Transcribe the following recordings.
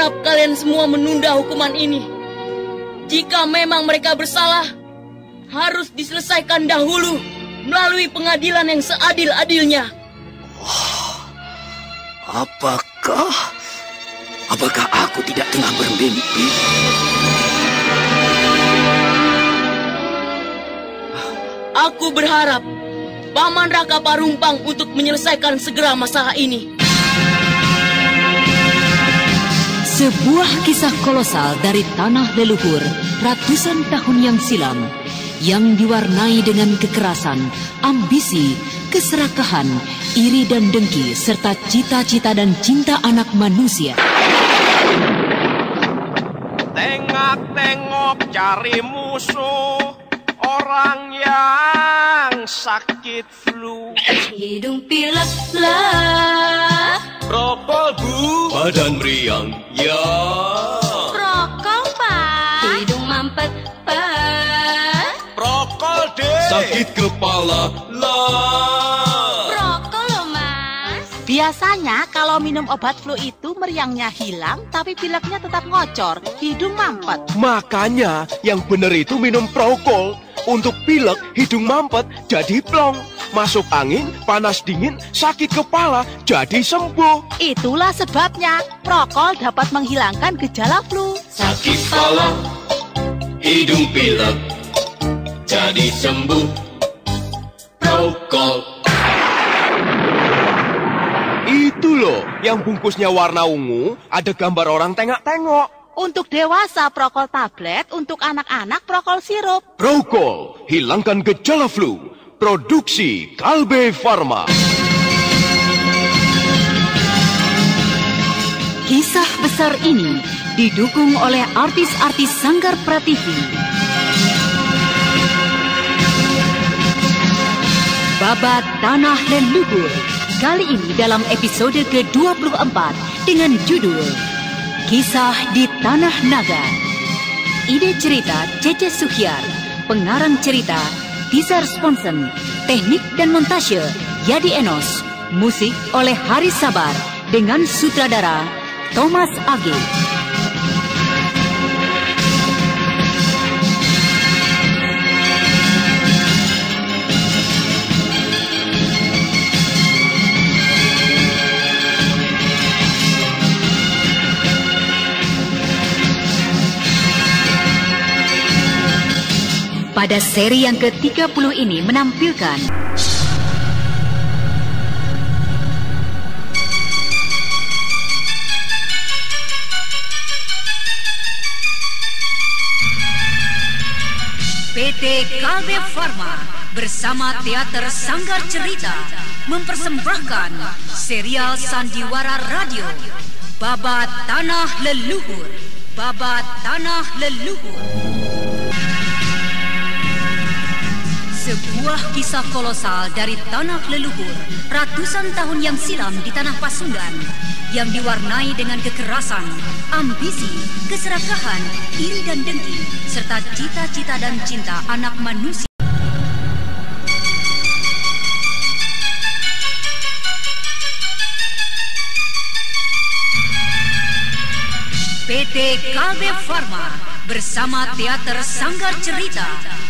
harap kalian semua menunda hukuman ini. Jika memang mereka bersalah, harus diselesaikan dahulu melalui pengadilan yang seadil-adilnya. Apakah apakah aku tidak tengah bermimpi? Aku berharap Paman Raka Parumpang untuk menyelesaikan segera masalah ini. Sebuah kisah kolosal dari tanah leluhur ratusan tahun yang silam yang diwarnai dengan kekerasan, ambisi, keserakahan, iri dan dengki serta cita-cita dan cinta anak manusia. Tengok-tengok cari musuh orang yang sakit flu. Hidung pilek lah. Prokol bu. Badan meriang, ya. Rokok pak. Hidung mampet pak. Prokol deh. Sakit kepala, lah. Rokok loh mas. Biasanya kalau minum obat flu itu meriangnya hilang tapi pileknya tetap ngocor, hidung mampet. Makanya yang bener itu minum prokol. Untuk pilek, hidung mampet jadi plong. Masuk angin, panas dingin, sakit kepala, jadi sembuh. Itulah sebabnya prokol dapat menghilangkan gejala flu. Sakit kepala, hidung pilek, jadi sembuh. Prokol. Itu loh, yang bungkusnya warna ungu, ada gambar orang tengok-tengok. Untuk dewasa prokol tablet, untuk anak-anak prokol sirup. Prokol, hilangkan gejala flu. Produksi Kalbe Farma. Kisah besar ini didukung oleh artis-artis Sanggar Prativi. Babat Tanah Leluhur kali ini dalam episode ke-24 dengan judul Kisah di Tanah Naga. Ide cerita Cece Suhyar, pengarang cerita Tizar Sponsen, teknik dan montase Yadi Enos, musik oleh Haris Sabar dengan sutradara Thomas Age. Pada seri yang ke-30 ini menampilkan. PT Kalbe Farma bersama Teater Sanggar Cerita mempersembahkan serial Sandiwara Radio Babat Tanah Leluhur. Babat Tanah Leluhur Sebuah kisah kolosal dari tanah leluhur ratusan tahun yang silam di tanah Pasundan yang diwarnai dengan kekerasan, ambisi, keserakahan, iri dan dengki, serta cita-cita dan cinta anak manusia. PT Kalbe Farma bersama Teater Sanggar Cerita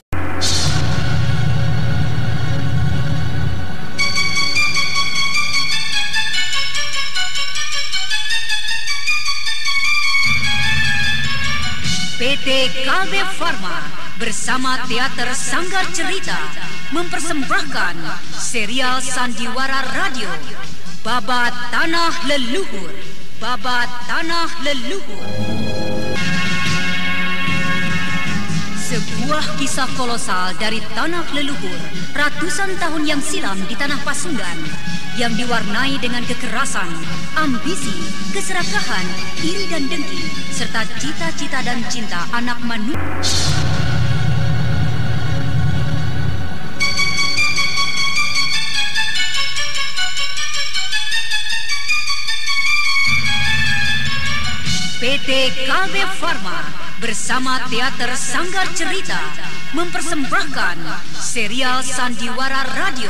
Kalbe Farma bersama Teater Sanggar Cerita mempersembahkan serial Sandiwara Radio Babat Tanah Leluhur. Babat Tanah Leluhur. Sebuah kisah kolosal dari tanah leluhur ratusan tahun yang silam di tanah Pasundan yang diwarnai dengan kekerasan, ambisi, keserakahan, iri dan dengki, serta cita-cita dan cinta anak manusia. PT Kalbe Farma bersama Teater Sanggar Cerita mempersembahkan serial Sandiwara Radio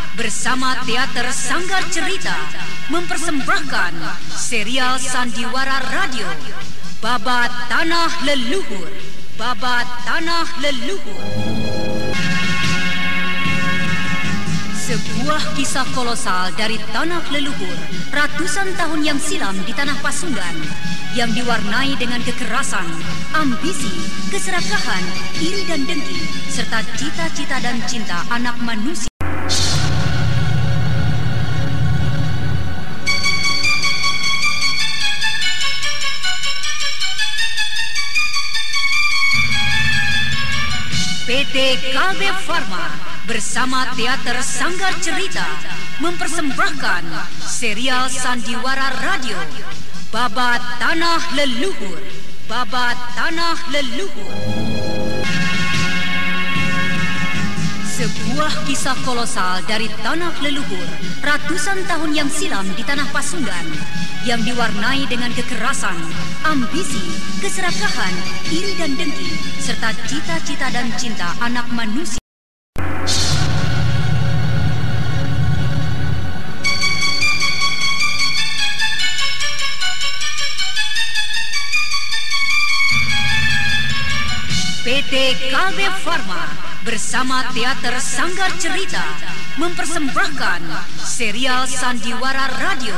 bersama Teater Sanggar Cerita mempersembahkan serial Sandiwara Radio Babat Tanah Leluhur Babat Tanah Leluhur Sebuah kisah kolosal dari tanah leluhur ratusan tahun yang silam di tanah Pasundan yang diwarnai dengan kekerasan, ambisi, keserakahan, iri dan dengki, serta cita-cita dan cinta anak manusia. PT Kalbe Farma bersama Teater Sanggar Cerita mempersembahkan serial Sandiwara Radio Babat Tanah Leluhur. Babat Tanah Leluhur. Sebuah kisah kolosal dari tanah leluhur ratusan tahun yang silam di tanah Pasundan yang diwarnai dengan kekerasan, ambisi, keserakahan, iri dan dengki, serta cita-cita dan cinta anak manusia. PT Kalbe Farma bersama Teater Sanggar Cerita mempersembahkan serial Sandiwara Radio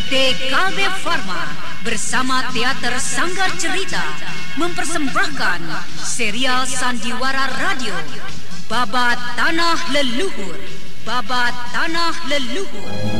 PT Kalbe Farma bersama Teater Sanggar Cerita mempersembahkan serial Sandiwara Radio Babat Tanah Leluhur. Babat Tanah Leluhur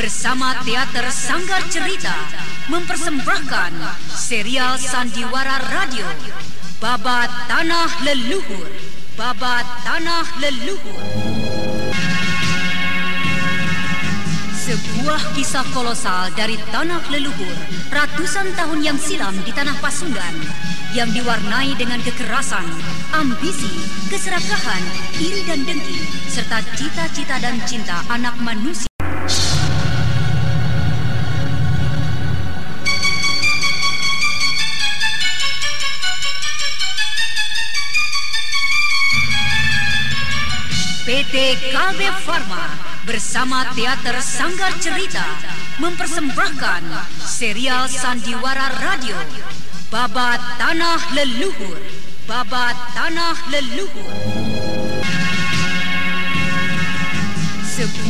bersama Teater Sanggar Cerita mempersembahkan serial Sandiwara Radio Babat Tanah Leluhur Babat Tanah Leluhur Sebuah kisah kolosal dari tanah leluhur ratusan tahun yang silam di tanah Pasundan yang diwarnai dengan kekerasan, ambisi, keserakahan, iri dan dengki, serta cita-cita dan cinta anak manusia. PT KB Pharma bersama Teater Sanggar Cerita mempersembahkan serial Sandiwara Radio Babat Tanah Leluhur. Babat Tanah Leluhur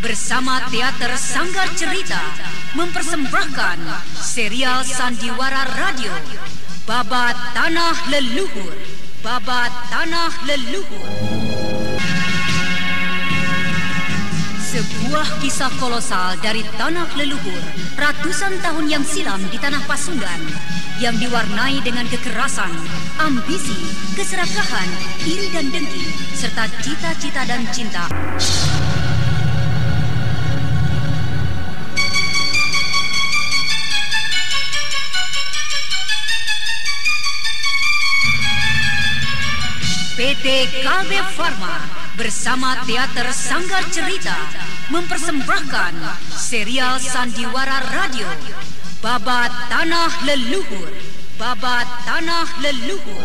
bersama Teater Sanggar Cerita mempersembahkan serial Sandiwara Radio Babat Tanah Leluhur Babat Tanah Leluhur Sebuah kisah kolosal dari tanah leluhur ratusan tahun yang silam di tanah Pasundan yang diwarnai dengan kekerasan, ambisi, keserakahan, iri dan dengki, serta cita-cita dan cinta. PT KB Pharma bersama Teater Sanggar Cerita mempersembahkan serial Sandiwara Radio Babat Tanah Leluhur. Babat Tanah Leluhur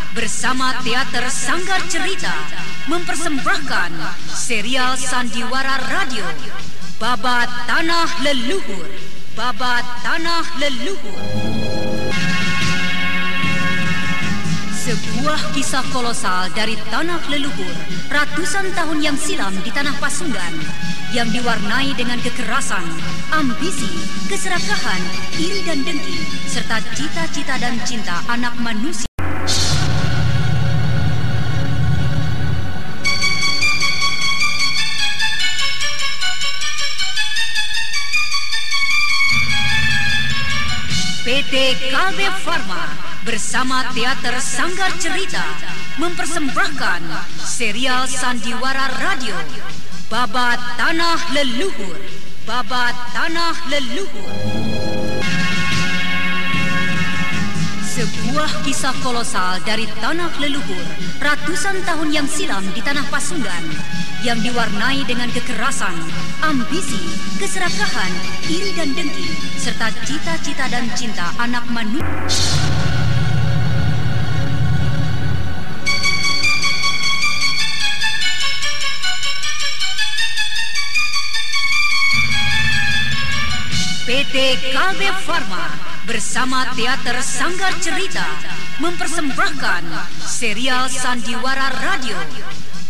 bersama Teater Sanggar Cerita mempersembahkan serial Sandiwara Radio Babat Tanah Leluhur Babat Tanah Leluhur Sebuah kisah kolosal dari tanah leluhur ratusan tahun yang silam di tanah Pasundan yang diwarnai dengan kekerasan, ambisi, keserakahan, iri dan dengki, serta cita-cita dan cinta anak manusia. PT KB Pharma bersama Teater Sanggar Cerita mempersembahkan serial Sandiwara Radio Babat Tanah Leluhur. Babat Tanah Leluhur. Sebuah kisah kolosal dari tanah leluhur ratusan tahun yang silam di tanah Pasundan yang diwarnai dengan kekerasan, ambisi, keserakahan, iri dan dengki, serta cita-cita dan cinta anak manusia. PT KB Pharma bersama Teater Sanggar Cerita mempersembahkan serial Sandiwara Radio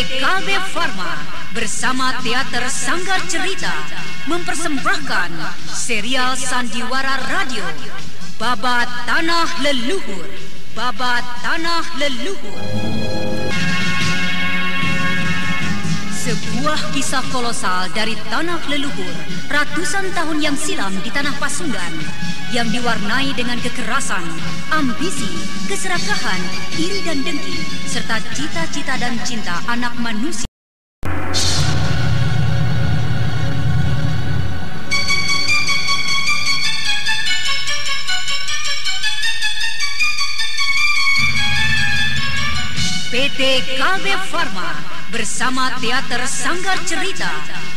PT KB Pharma bersama Teater Sanggar Cerita mempersembahkan serial Sandiwara Radio Babat Tanah Leluhur. Babat Tanah Leluhur. Sebuah kisah kolosal dari tanah leluhur ratusan tahun yang silam di tanah Pasundan yang diwarnai dengan kekerasan, ambisi, keserakahan, iri dan dengki, serta cita-cita dan cinta anak manusia. PT KB Pharma bersama Teater Sanggar Cerita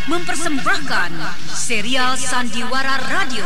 mempersembahkan serial Sandiwara Radio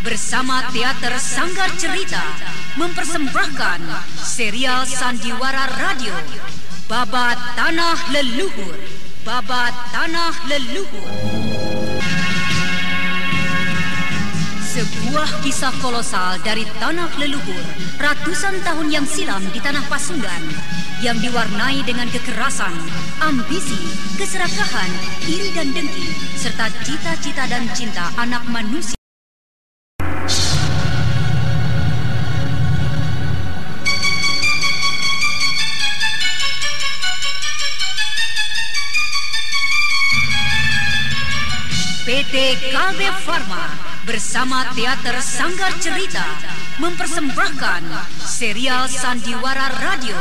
bersama Teater Sanggar Cerita mempersembahkan serial Sandiwara Radio Babat Tanah Leluhur Babat Tanah Leluhur Sebuah kisah kolosal dari tanah leluhur ratusan tahun yang silam di tanah Pasundan yang diwarnai dengan kekerasan, ambisi, keserakahan, iri dan dengki, serta cita-cita dan cinta anak manusia. KB Pharma bersama Teater Sanggar Cerita mempersembahkan serial Sandiwara Radio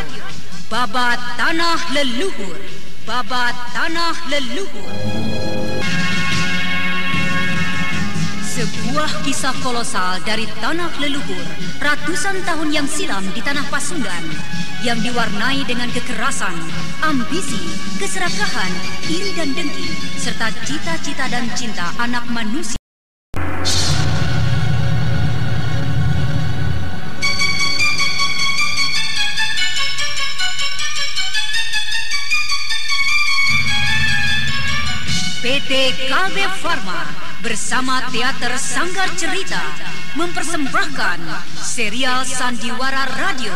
Babat Tanah Leluhur Babat Tanah Leluhur. Sebuah kisah kolosal dari tanah leluhur ratusan tahun yang silam di tanah Pasundan yang diwarnai dengan kekerasan, ambisi, keserakahan, iri dan dengki, serta cita-cita dan cinta anak manusia. PT KB Pharma bersama Teater Sanggar Cerita mempersembahkan serial Sandiwara Radio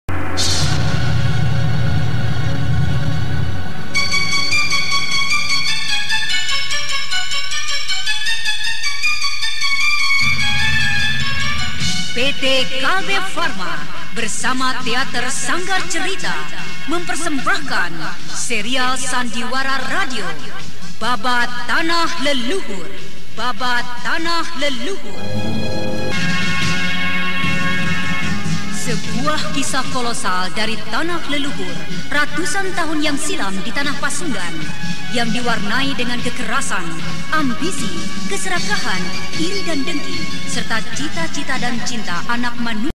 PT KB Pharma bersama Teater Sanggar Cerita mempersembahkan serial Sandiwara Radio Babat Tanah Leluhur. Babat Tanah Leluhur. Sebuah kisah kolosal dari tanah leluhur ratusan tahun yang silam di tanah Pasundan yang diwarnai dengan kekerasan, ambisi, keserakahan, iri dan dengki, serta cita-cita dan cinta anak manusia.